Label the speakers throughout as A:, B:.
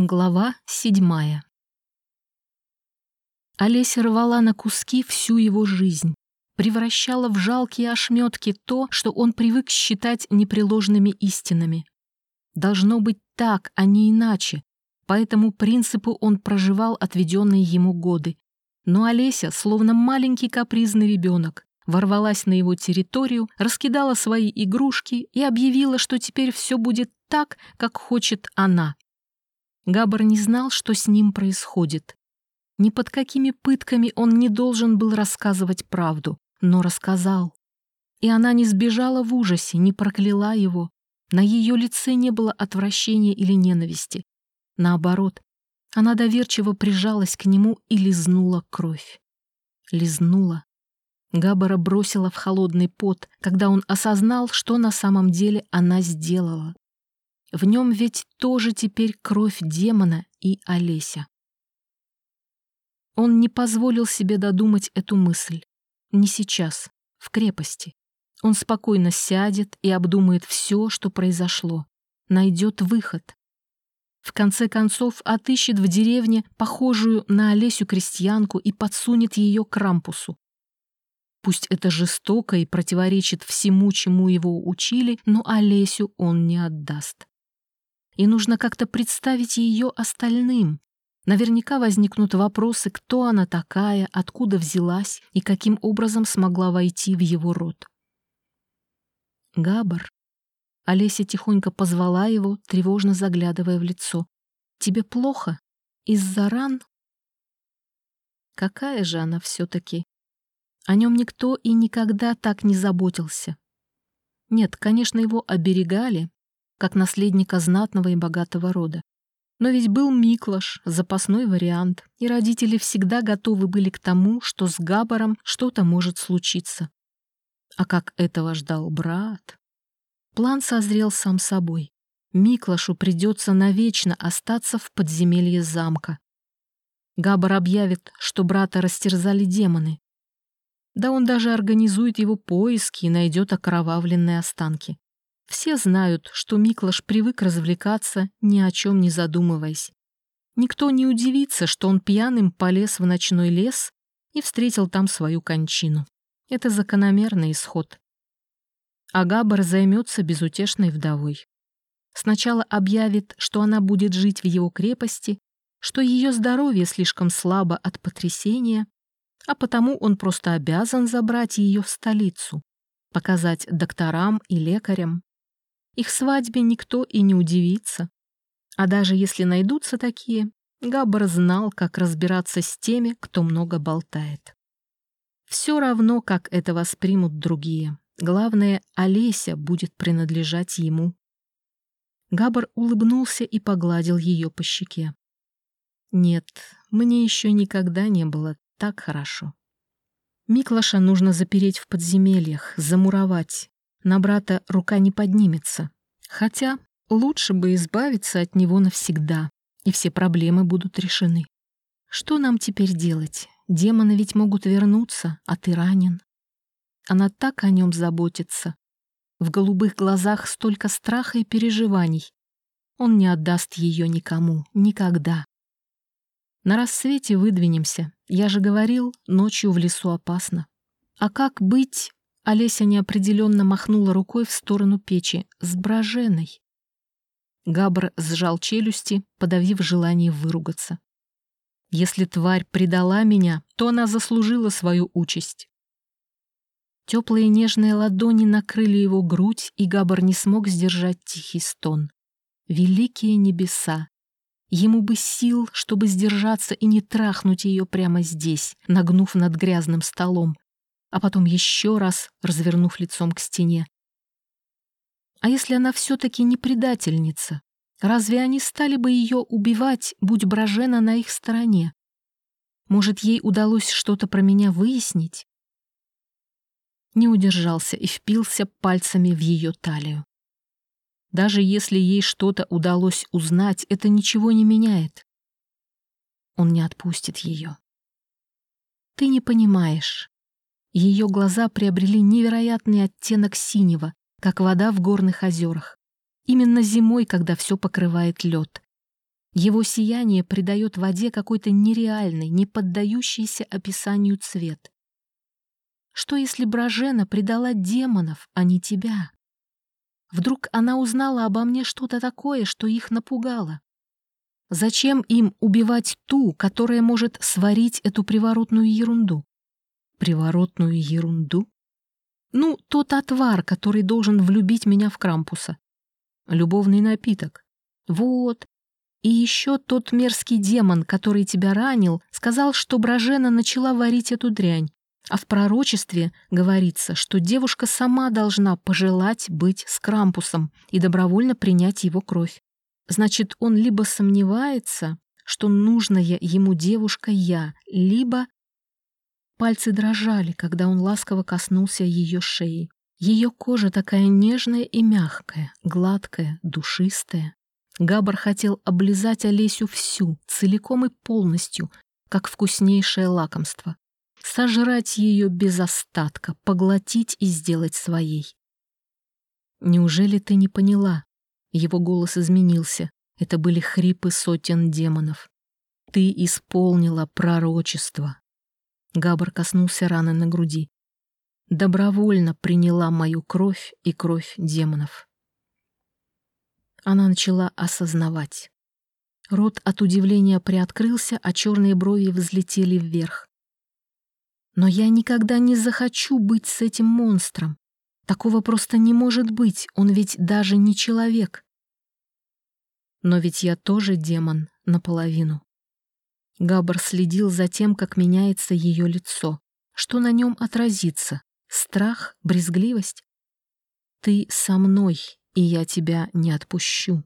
A: Глава седьмая Олеся рвала на куски всю его жизнь, превращала в жалкие ошметки то, что он привык считать непреложными истинами. Должно быть так, а не иначе, по этому принципу он проживал отведенные ему годы. Но Олеся, словно маленький капризный ребенок, ворвалась на его территорию, раскидала свои игрушки и объявила, что теперь все будет так, как хочет она. Габар не знал, что с ним происходит. Ни под какими пытками он не должен был рассказывать правду, но рассказал. И она не сбежала в ужасе, не прокляла его. На ее лице не было отвращения или ненависти. Наоборот, она доверчиво прижалась к нему и лизнула кровь. Лизнула. Габбара бросила в холодный пот, когда он осознал, что на самом деле она сделала. В нем ведь тоже теперь кровь демона и Олеся. Он не позволил себе додумать эту мысль. Не сейчас, в крепости. Он спокойно сядет и обдумает все, что произошло. Найдет выход. В конце концов, отыщет в деревне похожую на Олесю крестьянку и подсунет ее к рампусу. Пусть это жестоко и противоречит всему, чему его учили, но Олесю он не отдаст и нужно как-то представить ее остальным. Наверняка возникнут вопросы, кто она такая, откуда взялась и каким образом смогла войти в его род. «Габар», — Олеся тихонько позвала его, тревожно заглядывая в лицо, «тебе плохо? Из-за ран?» Какая же она все-таки? О нем никто и никогда так не заботился. Нет, конечно, его оберегали, как наследника знатного и богатого рода. Но ведь был Миклаш, запасной вариант, и родители всегда готовы были к тому, что с Габаром что-то может случиться. А как этого ждал брат? План созрел сам собой. Миклашу придется навечно остаться в подземелье замка. Габар объявит, что брата растерзали демоны. Да он даже организует его поиски и найдет окровавленные останки. Все знают, что Миклаш привык развлекаться, ни о чем не задумываясь. Никто не удивится, что он пьяным полез в ночной лес и встретил там свою кончину. Это закономерный исход. А Габар займется безутешной вдовой. Сначала объявит, что она будет жить в его крепости, что ее здоровье слишком слабо от потрясения, а потому он просто обязан забрать ее в столицу, показать докторам и лекарям. Их свадьбе никто и не удивится. А даже если найдутся такие, Габбар знал, как разбираться с теми, кто много болтает. Все равно, как это воспримут другие. Главное, Олеся будет принадлежать ему. Габар улыбнулся и погладил ее по щеке. «Нет, мне еще никогда не было так хорошо. Миклаша нужно запереть в подземельях, замуровать, на брата рука не поднимется. Хотя лучше бы избавиться от него навсегда, и все проблемы будут решены. Что нам теперь делать? Демоны ведь могут вернуться, а ты ранен. Она так о нем заботится. В голубых глазах столько страха и переживаний. Он не отдаст ее никому, никогда. На рассвете выдвинемся. Я же говорил, ночью в лесу опасно. А как быть, Олеся неопределенно махнула рукой в сторону печи с броженой. Габр сжал челюсти, подавив желание выругаться. Если тварь предала меня, то она заслужила свою участь. Теплые нежные ладони накрыли его грудь, и Габар не смог сдержать тихий стон. Великие небеса! Ему бы сил, чтобы сдержаться и не трахнуть ее прямо здесь, нагнув над грязным столом, а потом еще раз развернув лицом к стене. А если она все-таки не предательница? Разве они стали бы ее убивать, будь Брожена на их стороне? Может, ей удалось что-то про меня выяснить? Не удержался и впился пальцами в ее талию. Даже если ей что-то удалось узнать, это ничего не меняет. Он не отпустит ее. Ты не понимаешь. Ее глаза приобрели невероятный оттенок синего, как вода в горных озерах. Именно зимой, когда все покрывает лед. Его сияние придает воде какой-то нереальный, не поддающийся описанию цвет. Что если Бражена предала демонов, а не тебя? Вдруг она узнала обо мне что-то такое, что их напугало? Зачем им убивать ту, которая может сварить эту приворотную ерунду? Приворотную ерунду? Ну, тот отвар, который должен влюбить меня в Крампуса. Любовный напиток. Вот. И еще тот мерзкий демон, который тебя ранил, сказал, что Бражена начала варить эту дрянь. А в пророчестве говорится, что девушка сама должна пожелать быть с Крампусом и добровольно принять его кровь. Значит, он либо сомневается, что нужная ему девушка я, либо... Пальцы дрожали, когда он ласково коснулся ее шеи. Ее кожа такая нежная и мягкая, гладкая, душистая. Габар хотел облизать Олесю всю, целиком и полностью, как вкуснейшее лакомство. Сожрать ее без остатка, поглотить и сделать своей. «Неужели ты не поняла?» Его голос изменился. Это были хрипы сотен демонов. «Ты исполнила пророчество». Габар коснулся раны на груди. «Добровольно приняла мою кровь и кровь демонов». Она начала осознавать. Рот от удивления приоткрылся, а черные брови взлетели вверх. «Но я никогда не захочу быть с этим монстром. Такого просто не может быть, он ведь даже не человек. Но ведь я тоже демон наполовину». Габар следил за тем, как меняется ее лицо. Что на нем отразится? Страх? Брезгливость? «Ты со мной, и я тебя не отпущу.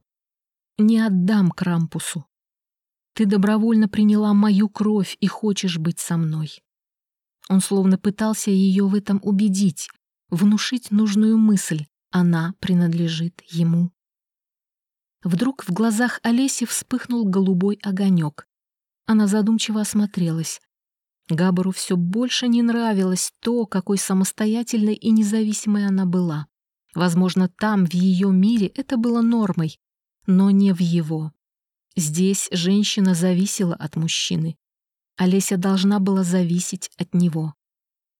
A: Не отдам Крампусу. Ты добровольно приняла мою кровь и хочешь быть со мной. Он словно пытался ее в этом убедить, внушить нужную мысль. Она принадлежит ему. Вдруг в глазах Олеси вспыхнул голубой огонек. Она задумчиво осмотрелась. Габару все больше не нравилось то, какой самостоятельной и независимой она была. Возможно, там, в ее мире, это было нормой, но не в его. Здесь женщина зависела от мужчины. Олеся должна была зависеть от него.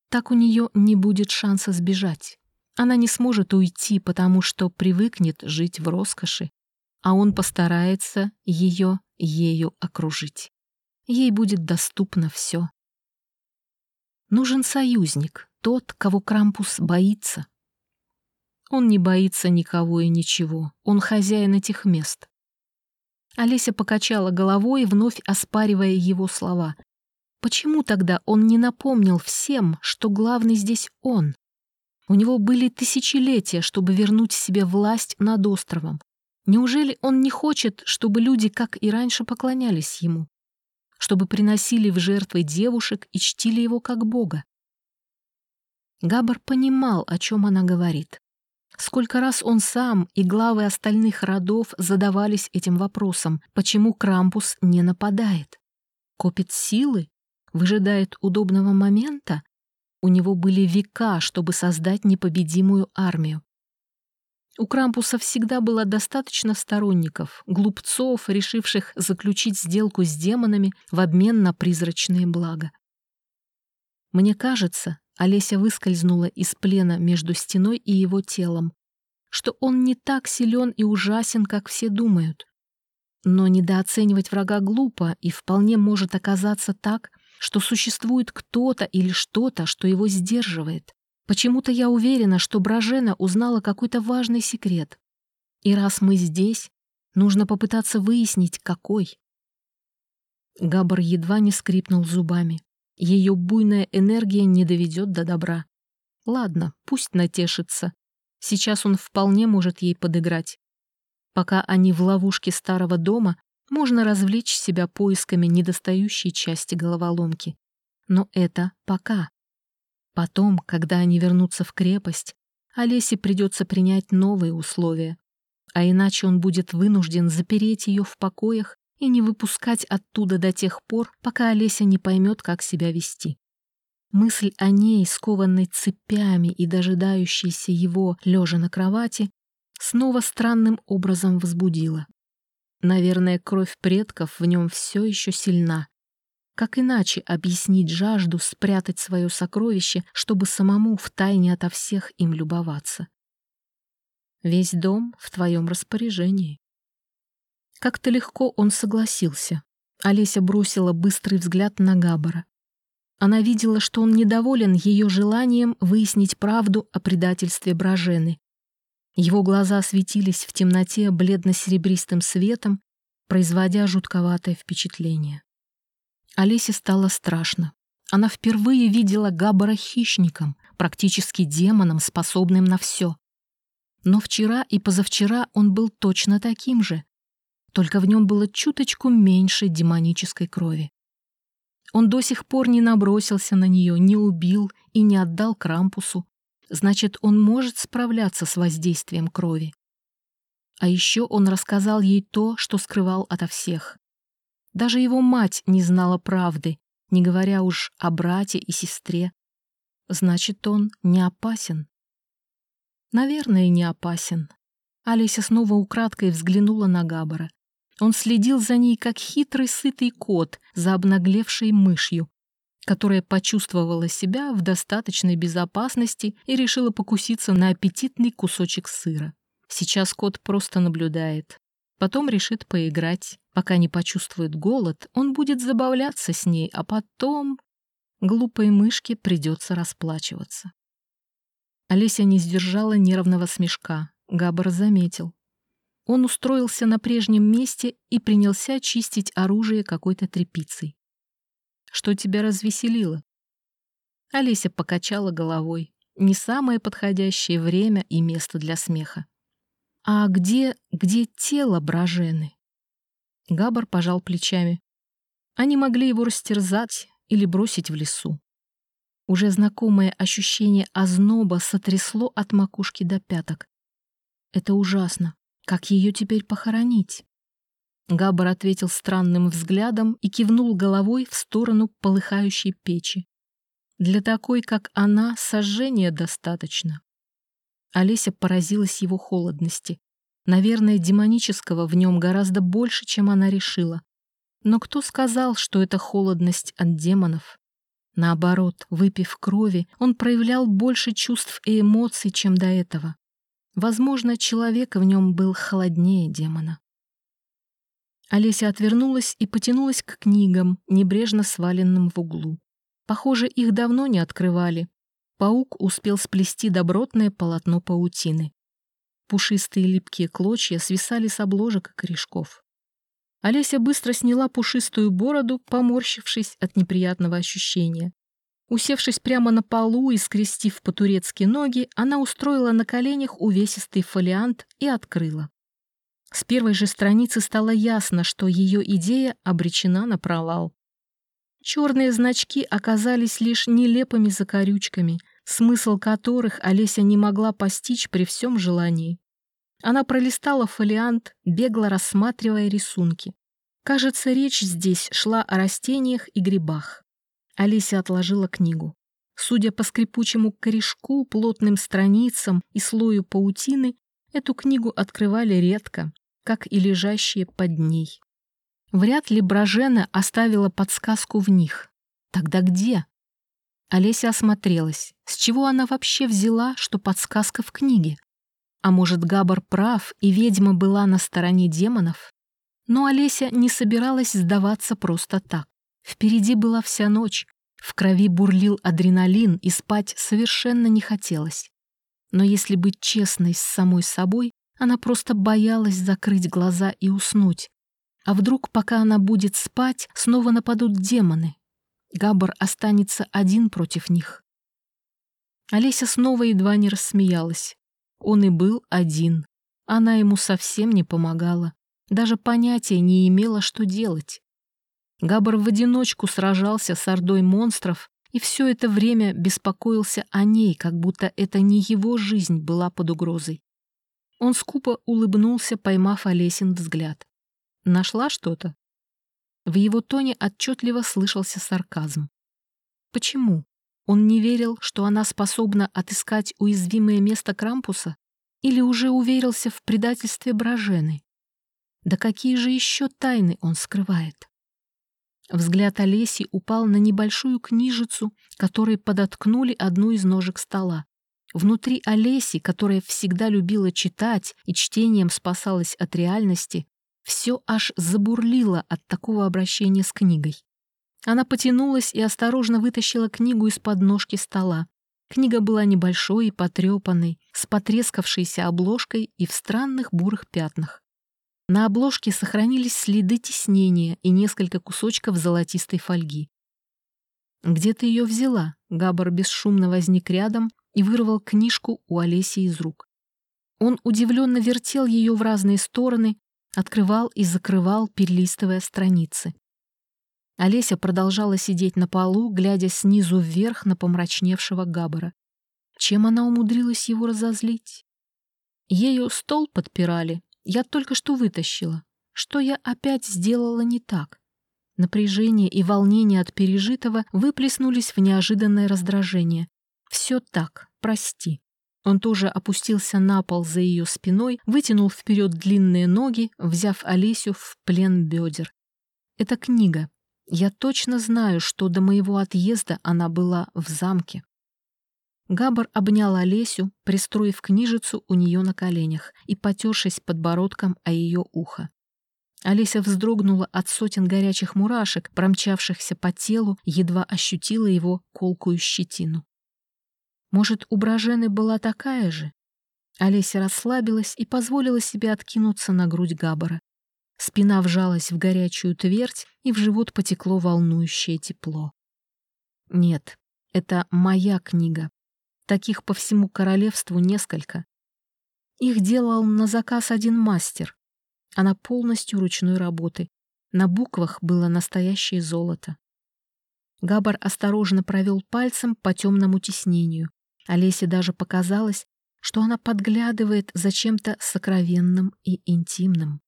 A: Так у нее не будет шанса сбежать. Она не сможет уйти, потому что привыкнет жить в роскоши, а он постарается ее ею окружить. Ей будет доступно все. Нужен союзник, тот, кого Крампус боится. Он не боится никого и ничего. Он хозяин этих мест. Олеся покачала головой, вновь оспаривая его слова. Почему тогда он не напомнил всем, что главный здесь он? У него были тысячелетия, чтобы вернуть себе власть над островом. Неужели он не хочет, чтобы люди, как и раньше, поклонялись ему? Чтобы приносили в жертвы девушек и чтили его как бога? Габар понимал, о чем она говорит. Сколько раз он сам и главы остальных родов задавались этим вопросом, почему Крампус не нападает? Копит силы? Выжидает удобного момента? У него были века, чтобы создать непобедимую армию. У Крампуса всегда было достаточно сторонников, глупцов, решивших заключить сделку с демонами в обмен на призрачные блага. Мне кажется, Олеся выскользнула из плена между стеной и его телом, что он не так силен и ужасен, как все думают. Но недооценивать врага глупо, и вполне может оказаться так, что существует кто-то или что-то, что его сдерживает. Почему-то я уверена, что Бражена узнала какой-то важный секрет. И раз мы здесь, нужно попытаться выяснить, какой. Габар едва не скрипнул зубами. Ее буйная энергия не доведет до добра. Ладно, пусть натешится. Сейчас он вполне может ей подыграть. Пока они в ловушке старого дома, можно развлечь себя поисками недостающей части головоломки. Но это пока. Потом, когда они вернутся в крепость, Олесе придется принять новые условия. А иначе он будет вынужден запереть ее в покоях и не выпускать оттуда до тех пор, пока Олеся не поймет, как себя вести. Мысль о ней, скованной цепями и дожидающейся его, лежа на кровати, снова странным образом возбудила. Наверное, кровь предков в нем все еще сильна. Как иначе объяснить жажду спрятать свое сокровище, чтобы самому втайне ото всех им любоваться? Весь дом в твоем распоряжении. Как-то легко он согласился. Олеся бросила быстрый взгляд на Габара. Она видела, что он недоволен ее желанием выяснить правду о предательстве Бражены. Его глаза светились в темноте бледно-серебристым светом, производя жутковатое впечатление. Олесе стало страшно. Она впервые видела Габбара хищником, практически демоном, способным на все. Но вчера и позавчера он был точно таким же, только в нем было чуточку меньше демонической крови. Он до сих пор не набросился на нее, не убил и не отдал Крампусу. Значит, он может справляться с воздействием крови. А еще он рассказал ей то, что скрывал ото всех. Даже его мать не знала правды, не говоря уж о брате и сестре. Значит, он не опасен. Наверное, не опасен. Алися снова украдкой взглянула на Габара. Он следил за ней, как хитрый сытый кот за обнаглевшей мышью, которая почувствовала себя в достаточной безопасности и решила покуситься на аппетитный кусочек сыра. Сейчас кот просто наблюдает. Потом решит поиграть. Пока не почувствует голод, он будет забавляться с ней, а потом... Глупой мышке придется расплачиваться. Олеся не сдержала нервного смешка. Габар заметил. Он устроился на прежнем месте и принялся чистить оружие какой-то тряпицей. «Что тебя развеселило?» Олеся покачала головой. Не самое подходящее время и место для смеха. «А где... где тело Бражены?» Габар пожал плечами. Они могли его растерзать или бросить в лесу. Уже знакомое ощущение озноба сотрясло от макушки до пяток. Это ужасно. Как ее теперь похоронить? Габар ответил странным взглядом и кивнул головой в сторону полыхающей печи. Для такой, как она, сожжения достаточно. Олеся поразилась его холодности. Наверное, демонического в нем гораздо больше, чем она решила. Но кто сказал, что это холодность от демонов? Наоборот, выпив крови, он проявлял больше чувств и эмоций, чем до этого. Возможно, человек в нем был холоднее демона. Олеся отвернулась и потянулась к книгам, небрежно сваленным в углу. Похоже, их давно не открывали. Паук успел сплести добротное полотно паутины. Пушистые липкие клочья свисали с обложек и корешков. Олеся быстро сняла пушистую бороду, поморщившись от неприятного ощущения. Усевшись прямо на полу и скрестив по-турецки ноги, она устроила на коленях увесистый фолиант и открыла. С первой же страницы стало ясно, что ее идея обречена на провал. Черные значки оказались лишь нелепыми закорючками, смысл которых Олеся не могла постичь при всем желании. Она пролистала фолиант, бегло рассматривая рисунки. Кажется, речь здесь шла о растениях и грибах. Олеся отложила книгу. Судя по скрипучему корешку, плотным страницам и слою паутины, эту книгу открывали редко, как и лежащие под ней. Вряд ли Бражена оставила подсказку в них. Тогда где? Олеся осмотрелась. С чего она вообще взяла, что подсказка в книге? А может, Габар прав, и ведьма была на стороне демонов? Но Олеся не собиралась сдаваться просто так. Впереди была вся ночь, в крови бурлил адреналин, и спать совершенно не хотелось. Но если быть честной с самой собой, она просто боялась закрыть глаза и уснуть. А вдруг, пока она будет спать, снова нападут демоны? Габар останется один против них. Олеся снова едва не рассмеялась. Он и был один. Она ему совсем не помогала. Даже понятия не имела, что делать. Габр в одиночку сражался с ордой монстров и все это время беспокоился о ней, как будто это не его жизнь была под угрозой. Он скупо улыбнулся, поймав Олесин взгляд. «Нашла что-то?» В его тоне отчетливо слышался сарказм. Почему? Он не верил, что она способна отыскать уязвимое место Крампуса? Или уже уверился в предательстве Бражены? Да какие же еще тайны он скрывает? Взгляд Олеси упал на небольшую книжицу, которой подоткнули одну из ножек стола. Внутри Олеси, которая всегда любила читать и чтением спасалась от реальности, все аж забурлило от такого обращения с книгой. Она потянулась и осторожно вытащила книгу из-под ножки стола. Книга была небольшой и потрепанной, с потрескавшейся обложкой и в странных бурых пятнах. На обложке сохранились следы тиснения и несколько кусочков золотистой фольги. «Где ты ее взяла?» Габар бесшумно возник рядом и вырвал книжку у Олеси из рук. Он удивленно вертел ее в разные стороны, открывал и закрывал, перелистывая страницы. Олеся продолжала сидеть на полу, глядя снизу вверх на помрачневшего Габбара. Чем она умудрилась его разозлить? Ею стол подпирали, я только что вытащила. Что я опять сделала не так? Напряжение и волнение от пережитого выплеснулись в неожиданное раздражение. «Все так, прости». Он тоже опустился на пол за ее спиной, вытянул вперед длинные ноги, взяв Олесю в плен бедер. «Это книга. Я точно знаю, что до моего отъезда она была в замке». Габар обнял Олесю, пристроив книжицу у нее на коленях и потершись подбородком о ее ухо. Олеся вздрогнула от сотен горячих мурашек, промчавшихся по телу, едва ощутила его колкую щетину. Может, у Бражены была такая же? Олеся расслабилась и позволила себе откинуться на грудь Габара. Спина вжалась в горячую твердь, и в живот потекло волнующее тепло. Нет, это моя книга, Таких по всему королевству несколько. Их делал на заказ один мастер. Она полностью ручной работы. На буквах было настоящее золото. Габар осторожно провел пальцем по темному тиснению. Олесе даже показалось, что она подглядывает за чем-то сокровенным и интимным.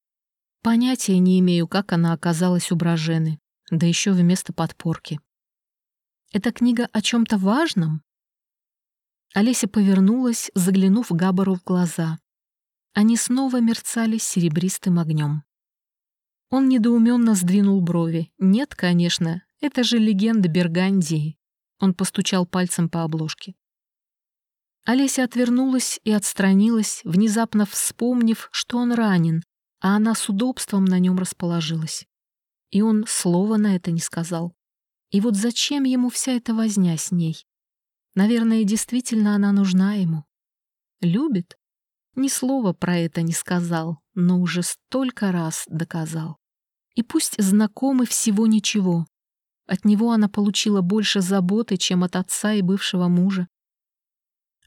A: Понятия не имею, как она оказалась у Бражены, да еще вместо подпорки. «Эта книга о чем-то важном?» Олеся повернулась, заглянув Габару в глаза. Они снова мерцали серебристым огнем. Он недоуменно сдвинул брови. «Нет, конечно, это же легенда Бергандии». Он постучал пальцем по обложке. Олеся отвернулась и отстранилась, внезапно вспомнив, что он ранен, а она с удобством на нем расположилась. И он слова на это не сказал. И вот зачем ему вся эта возня с ней? Наверное, действительно она нужна ему. Любит? Ни слова про это не сказал, но уже столько раз доказал. И пусть знакомы всего ничего. От него она получила больше заботы, чем от отца и бывшего мужа.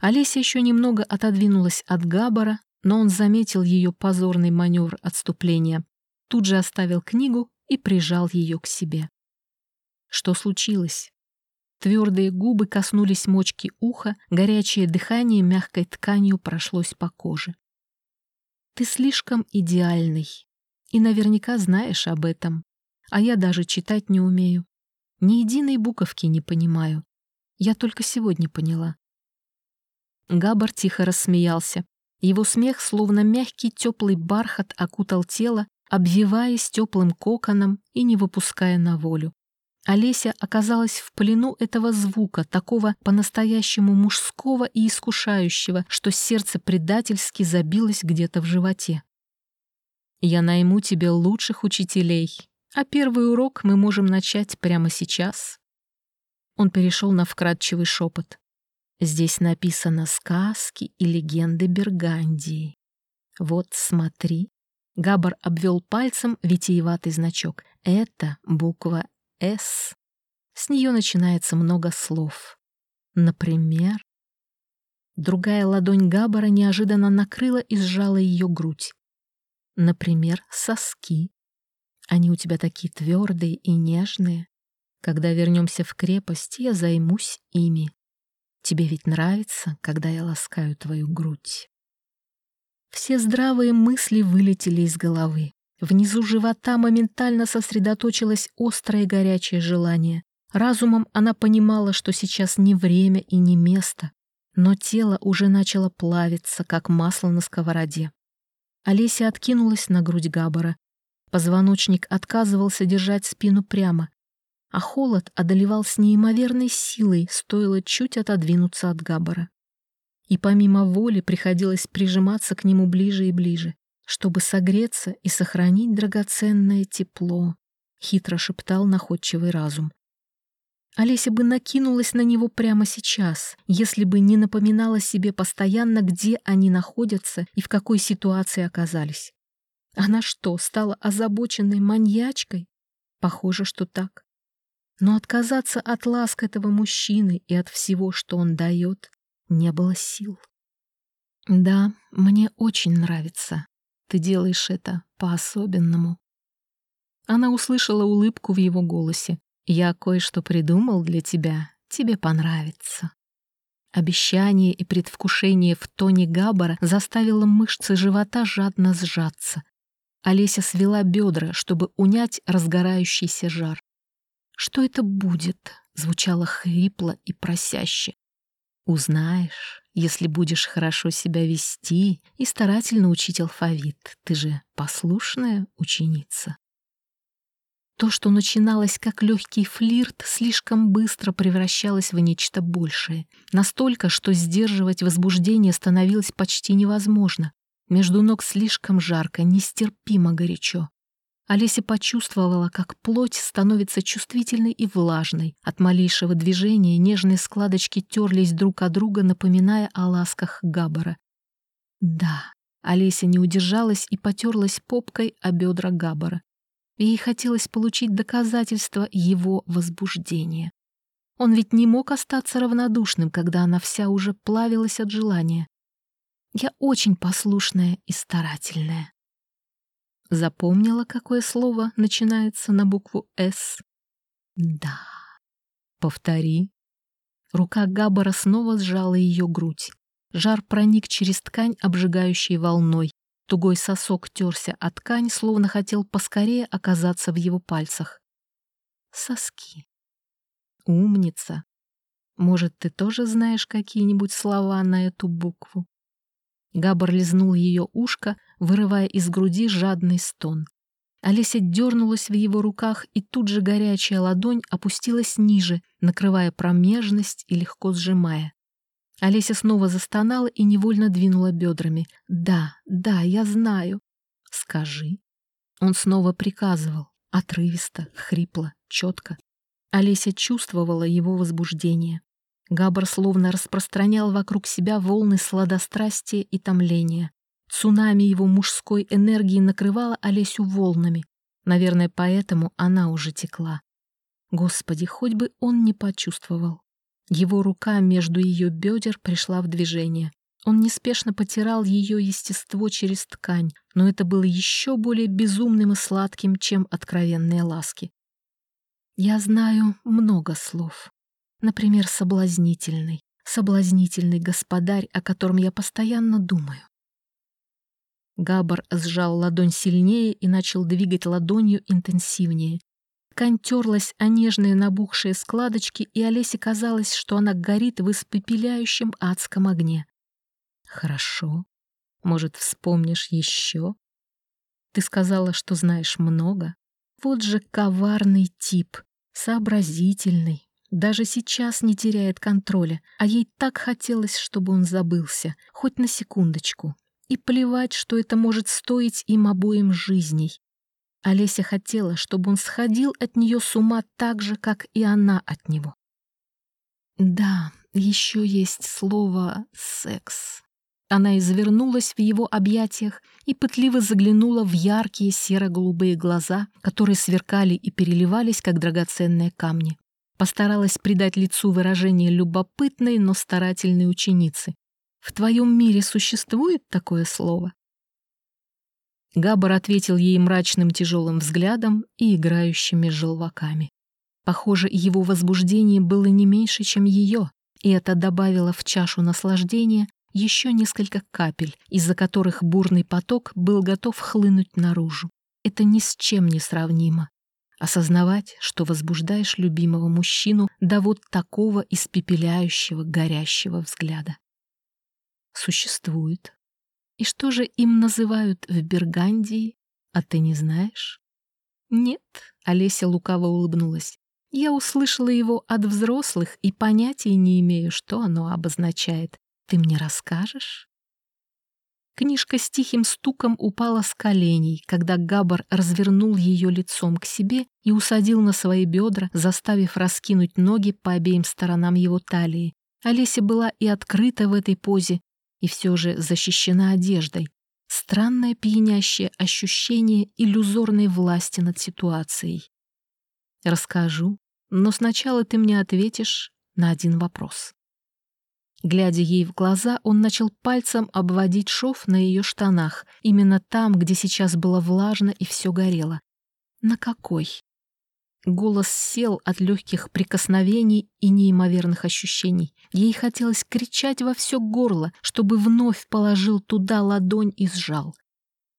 A: Олеся еще немного отодвинулась от Габара, но он заметил ее позорный маневр отступления, тут же оставил книгу и прижал ее к себе. Что случилось? Твердые губы коснулись мочки уха, горячее дыхание мягкой тканью прошлось по коже. «Ты слишком идеальный, и наверняка знаешь об этом, а я даже читать не умею. Ни единой буковки не понимаю. Я только сегодня поняла». Габар тихо рассмеялся. Его смех, словно мягкий теплый бархат, окутал тело, обвиваясь теплым коконом и не выпуская на волю. Олеся оказалась в плену этого звука, такого по-настоящему мужского и искушающего, что сердце предательски забилось где-то в животе. «Я найму тебе лучших учителей, а первый урок мы можем начать прямо сейчас». Он перешел на вкрадчивый шепот. «Здесь написано сказки и легенды Бергандии. Вот смотри». Габар обвел пальцем витиеватый значок. Это буква «С». С нее начинается много слов. Например... Другая ладонь Габбара неожиданно накрыла и сжала ее грудь. Например, соски. Они у тебя такие твердые и нежные. Когда вернемся в крепость, я займусь ими. Тебе ведь нравится, когда я ласкаю твою грудь. Все здравые мысли вылетели из головы. Внизу живота моментально сосредоточилось острое горячее желание. Разумом она понимала, что сейчас не время и не место, но тело уже начало плавиться, как масло на сковороде. Олеся откинулась на грудь Габбара. Позвоночник отказывался держать спину прямо, а холод одолевал с неимоверной силой, стоило чуть отодвинуться от Габбара. И помимо воли приходилось прижиматься к нему ближе и ближе, чтобы согреться и сохранить драгоценное тепло, хитро шептал находчивый разум. Олеся бы накинулась на него прямо сейчас, если бы не напоминала себе постоянно, где они находятся и в какой ситуации оказались. Она что, стала озабоченной маньячкой? Похоже, что так. Но отказаться от ласк этого мужчины и от всего, что он дает, не было сил. «Да, мне очень нравится. Ты делаешь это по-особенному». Она услышала улыбку в его голосе, я кое-что придумал для тебя, тебе понравится. Обещание и предвкушение в тоне Габбара заставило мышцы живота жадно сжаться. Олеся свела бедра, чтобы унять разгорающийся жар. «Что это будет?» — звучало хрипло и просяще. «Узнаешь, если будешь хорошо себя вести и старательно учить алфавит. Ты же послушная ученица». То, что начиналось как легкий флирт, слишком быстро превращалось в нечто большее. Настолько, что сдерживать возбуждение становилось почти невозможно. Между ног слишком жарко, нестерпимо горячо. Олеся почувствовала, как плоть становится чувствительной и влажной. От малейшего движения нежные складочки терлись друг от друга, напоминая о ласках Габбара. Да, Олеся не удержалась и потерлась попкой о бедра Габбара. Ей хотелось получить доказательство его возбуждения. Он ведь не мог остаться равнодушным, когда она вся уже плавилась от желания. Я очень послушная и старательная. Запомнила, какое слово начинается на букву «С»? Да. Повтори. Рука Габбара снова сжала ее грудь. Жар проник через ткань, обжигающей волной. Тугой сосок терся от ткань, словно хотел поскорее оказаться в его пальцах. Соски. Умница. Может, ты тоже знаешь какие-нибудь слова на эту букву? Габар лизнул ее ушко, вырывая из груди жадный стон. Олеся дернулась в его руках, и тут же горячая ладонь опустилась ниже, накрывая промежность и легко сжимая. Олеся снова застонала и невольно двинула бедрами. «Да, да, я знаю». «Скажи». Он снова приказывал, отрывисто, хрипло, четко. Олеся чувствовала его возбуждение. Габар словно распространял вокруг себя волны сладострастия и томления. Цунами его мужской энергии накрывало Олесю волнами. Наверное, поэтому она уже текла. Господи, хоть бы он не почувствовал. Его рука между ее бедер пришла в движение. Он неспешно потирал ее естество через ткань, но это было еще более безумным и сладким, чем откровенные ласки. Я знаю много слов. Например, соблазнительный, соблазнительный господарь, о котором я постоянно думаю. Габар сжал ладонь сильнее и начал двигать ладонью интенсивнее. Ткань терлась о нежные набухшие складочки, и Олесе казалось, что она горит в испепеляющем адском огне. «Хорошо. Может, вспомнишь еще? Ты сказала, что знаешь много. Вот же коварный тип, сообразительный, даже сейчас не теряет контроля, а ей так хотелось, чтобы он забылся, хоть на секундочку. И плевать, что это может стоить им обоим жизней. Олеся хотела, чтобы он сходил от нее с ума так же, как и она от него. Да, еще есть слово «секс». Она извернулась в его объятиях и пытливо заглянула в яркие серо-голубые глаза, которые сверкали и переливались, как драгоценные камни. Постаралась придать лицу выражение любопытной, но старательной ученицы. «В твоем мире существует такое слово?» Габар ответил ей мрачным тяжелым взглядом и играющими желваками. Похоже, его возбуждение было не меньше, чем ее, и это добавило в чашу наслаждения еще несколько капель, из-за которых бурный поток был готов хлынуть наружу. Это ни с чем не сравнимо. Осознавать, что возбуждаешь любимого мужчину до вот такого испепеляющего, горящего взгляда. Существует, И что же им называют в Бергандии? А ты не знаешь? Нет, Олеся лукаво улыбнулась. Я услышала его от взрослых и понятия не имею, что оно обозначает. Ты мне расскажешь? Книжка с тихим стуком упала с коленей, когда Габар развернул ее лицом к себе и усадил на свои бедра, заставив раскинуть ноги по обеим сторонам его талии. Олеся была и открыта в этой позе, и все же защищена одеждой. Странное пьянящее ощущение иллюзорной власти над ситуацией. Расскажу, но сначала ты мне ответишь на один вопрос. Глядя ей в глаза, он начал пальцем обводить шов на ее штанах, именно там, где сейчас было влажно и все горело. На какой? Голос сел от легких прикосновений и неимоверных ощущений. Ей хотелось кричать во все горло, чтобы вновь положил туда ладонь и сжал.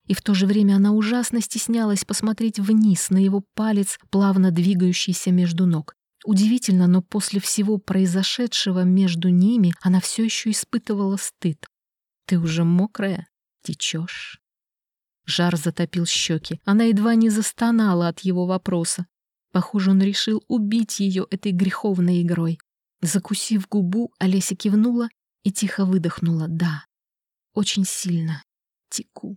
A: И в то же время она ужасно стеснялась посмотреть вниз на его палец, плавно двигающийся между ног. Удивительно, но после всего произошедшего между ними она все еще испытывала стыд. «Ты уже мокрая? Течешь?» Жар затопил щеки. Она едва не застонала от его вопроса. Похоже, он решил убить ее этой греховной игрой. Закусив губу, Олеся кивнула и тихо выдохнула «да». Очень сильно. Теку.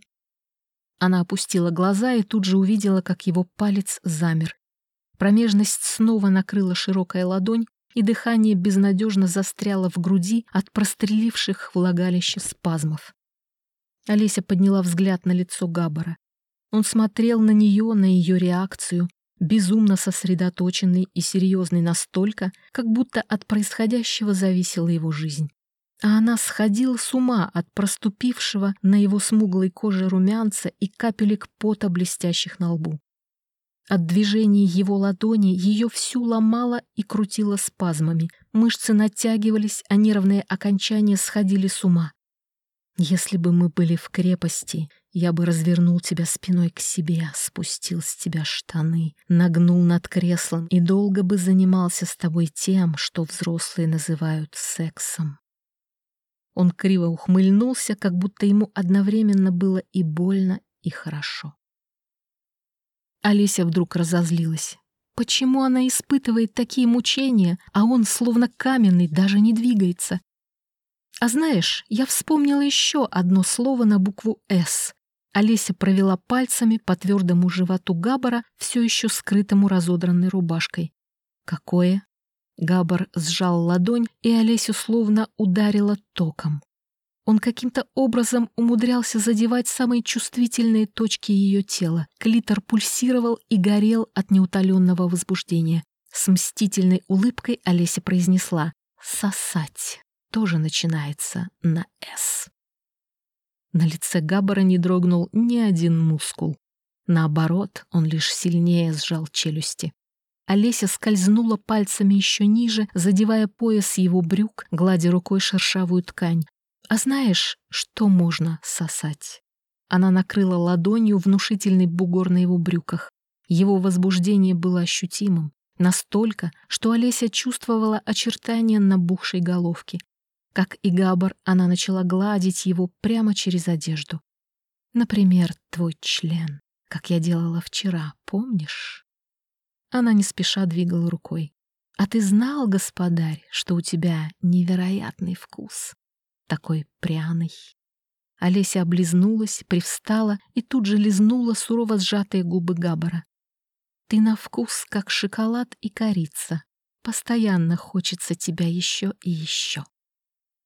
A: Она опустила глаза и тут же увидела, как его палец замер. Промежность снова накрыла широкая ладонь, и дыхание безнадежно застряло в груди от простреливших влагалище спазмов. Олеся подняла взгляд на лицо Габбара. Он смотрел на нее, на ее реакцию, безумно сосредоточенный и серьезный настолько, как будто от происходящего зависела его жизнь. А она сходила с ума от проступившего на его смуглой коже румянца и капелек пота, блестящих на лбу. От движений его ладони ее всю ломало и крутило спазмами. Мышцы натягивались, а нервные окончания сходили с ума. «Если бы мы были в крепости, я бы развернул тебя спиной к себе, спустил с тебя штаны, нагнул над креслом и долго бы занимался с тобой тем, что взрослые называют сексом». Он криво ухмыльнулся, как будто ему одновременно было и больно, и хорошо. Олеся вдруг разозлилась. Почему она испытывает такие мучения, а он, словно каменный, даже не двигается? А знаешь, я вспомнила еще одно слово на букву «С». Олеся провела пальцами по твердому животу Габара, все еще скрытому разодранной рубашкой. «Какое?» Габар сжал ладонь, и Олесю словно ударила током. Он каким-то образом умудрялся задевать самые чувствительные точки ее тела. Клитор пульсировал и горел от неутоленного возбуждения. С мстительной улыбкой Олеся произнесла «Сосать» тоже начинается на «С». На лице Габбара не дрогнул ни один мускул. Наоборот, он лишь сильнее сжал челюсти. Олеся скользнула пальцами еще ниже, задевая пояс его брюк, гладя рукой шершавую ткань. А знаешь, что можно сосать? Она накрыла ладонью внушительный бугор на его брюках. Его возбуждение было ощутимым, настолько, что Олеся чувствовала очертания набухшей головки. Как и Габар, она начала гладить его прямо через одежду. Например, твой член, как я делала вчера, помнишь? Она не спеша двигала рукой. А ты знал, господарь, что у тебя невероятный вкус? такой пряный. Олеся облизнулась, привстала и тут же лизнула сурово сжатые губы Габара. «Ты на вкус, как шоколад и корица. Постоянно хочется тебя еще и еще».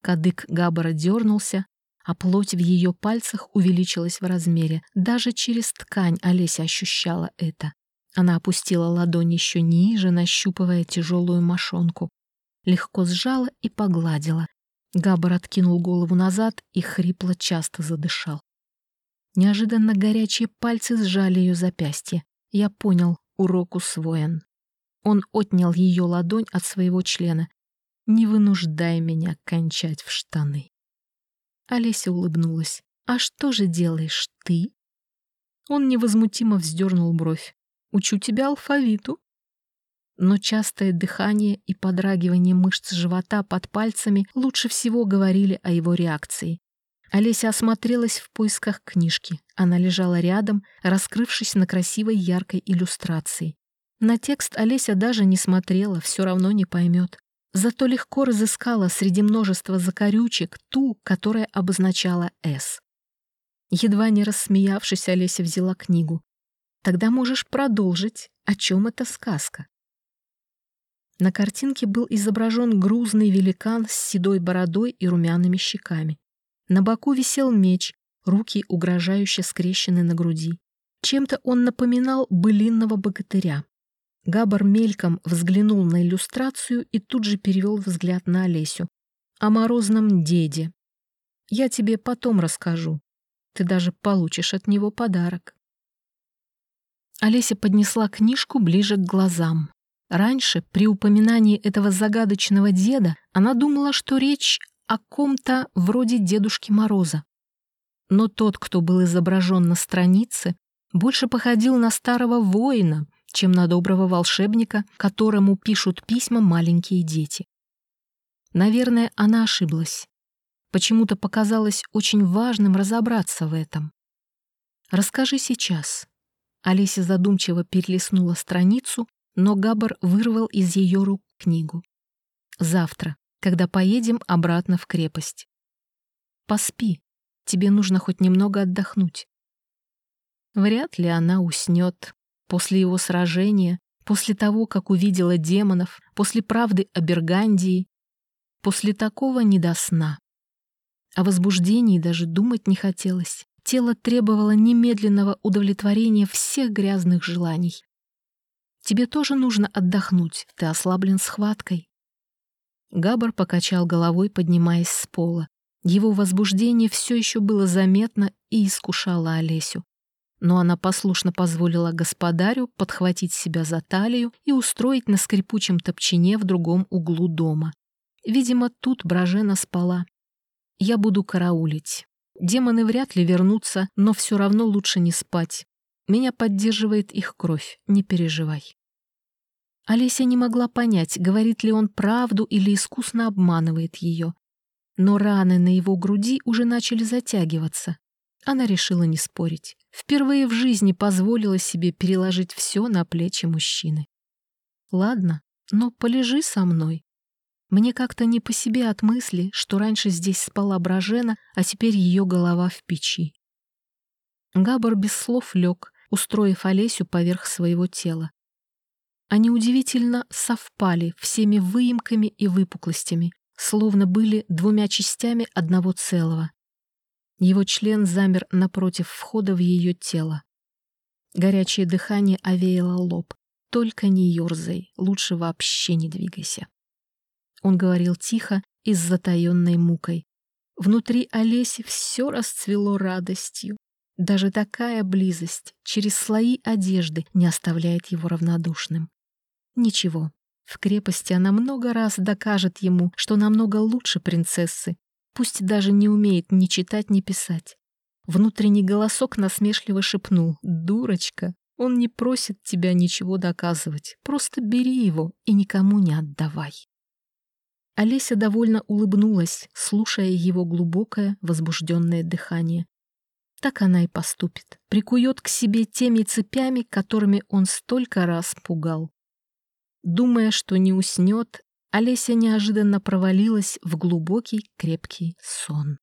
A: Кадык Габара дернулся, а плоть в ее пальцах увеличилась в размере. Даже через ткань Олеся ощущала это. Она опустила ладонь еще ниже, нащупывая тяжелую мошонку. Легко сжала и погладила, Габар откинул голову назад и хрипло часто задышал. Неожиданно горячие пальцы сжали ее запястье. Я понял, урок усвоен. Он отнял ее ладонь от своего члена. «Не вынуждай меня кончать в штаны». Олеся улыбнулась. «А что же делаешь ты?» Он невозмутимо вздернул бровь. «Учу тебя алфавиту» но частое дыхание и подрагивание мышц живота под пальцами лучше всего говорили о его реакции. Олеся осмотрелась в поисках книжки. Она лежала рядом, раскрывшись на красивой яркой иллюстрации. На текст Олеся даже не смотрела, все равно не поймет. Зато легко разыскала среди множества закорючек ту, которая обозначала «С». Едва не рассмеявшись, Олеся взяла книгу. «Тогда можешь продолжить. О чем эта сказка?» На картинке был изображен грузный великан с седой бородой и румяными щеками. На боку висел меч, руки угрожающе скрещены на груди. Чем-то он напоминал былинного богатыря. Габар мельком взглянул на иллюстрацию и тут же перевел взгляд на Олесю. «О морозном деде. Я тебе потом расскажу. Ты даже получишь от него подарок». Олеся поднесла книжку ближе к глазам. Раньше, при упоминании этого загадочного деда, она думала, что речь о ком-то вроде Дедушки Мороза. Но тот, кто был изображен на странице, больше походил на старого воина, чем на доброго волшебника, которому пишут письма маленькие дети. Наверное, она ошиблась. Почему-то показалось очень важным разобраться в этом. «Расскажи сейчас». Олеся задумчиво перелистнула страницу, но Габар вырвал из ее рук книгу. «Завтра когда поедем обратно в крепость. Поспи, тебе нужно хоть немного отдохнуть. Вряд ли она уснет после его сражения, после того, как увидела демонов, после правды о Бергандии, после такого не до сна. О возбуждении даже думать не хотелось. Тело требовало немедленного удовлетворения всех грязных желаний. Тебе тоже нужно отдохнуть, ты ослаблен схваткой. Габар покачал головой, поднимаясь с пола. Его возбуждение все еще было заметно и искушало Олесю. Но она послушно позволила господарю подхватить себя за талию и устроить на скрипучем топчине в другом углу дома. Видимо, тут Бражена спала. «Я буду караулить. Демоны вряд ли вернутся, но все равно лучше не спать. Меня поддерживает их кровь, не переживай». Олеся не могла понять, говорит ли он правду или искусно обманывает ее. Но раны на его груди уже начали затягиваться. Она решила не спорить. Впервые в жизни позволила себе переложить все на плечи мужчины. «Ладно, но полежи со мной. Мне как-то не по себе от мысли, что раньше здесь спала Бражена, а теперь ее голова в печи». Габар без слов лег, устроив Олесю поверх своего тела. Они удивительно совпали всеми выемками и выпуклостями, словно были двумя частями одного целого. Его член замер напротив входа в ее тело. Горячее дыхание овеяло лоб. «Только не ерзай, лучше вообще не двигайся». Он говорил тихо и с затаенной мукой. Внутри Олеси все расцвело радостью. Даже такая близость через слои одежды не оставляет его равнодушным. Ничего, в крепости она много раз докажет ему, что намного лучше принцессы, пусть даже не умеет ни читать, ни писать. Внутренний голосок насмешливо шепнул «Дурочка, он не просит тебя ничего доказывать, просто бери его и никому не отдавай». Олеся довольно улыбнулась, слушая его глубокое, возбужденное дыхание. Так она и поступит, прикует к себе теми цепями, которыми он столько раз пугал. Думая, что не уснет, Олеся неожиданно провалилась в глубокий крепкий сон.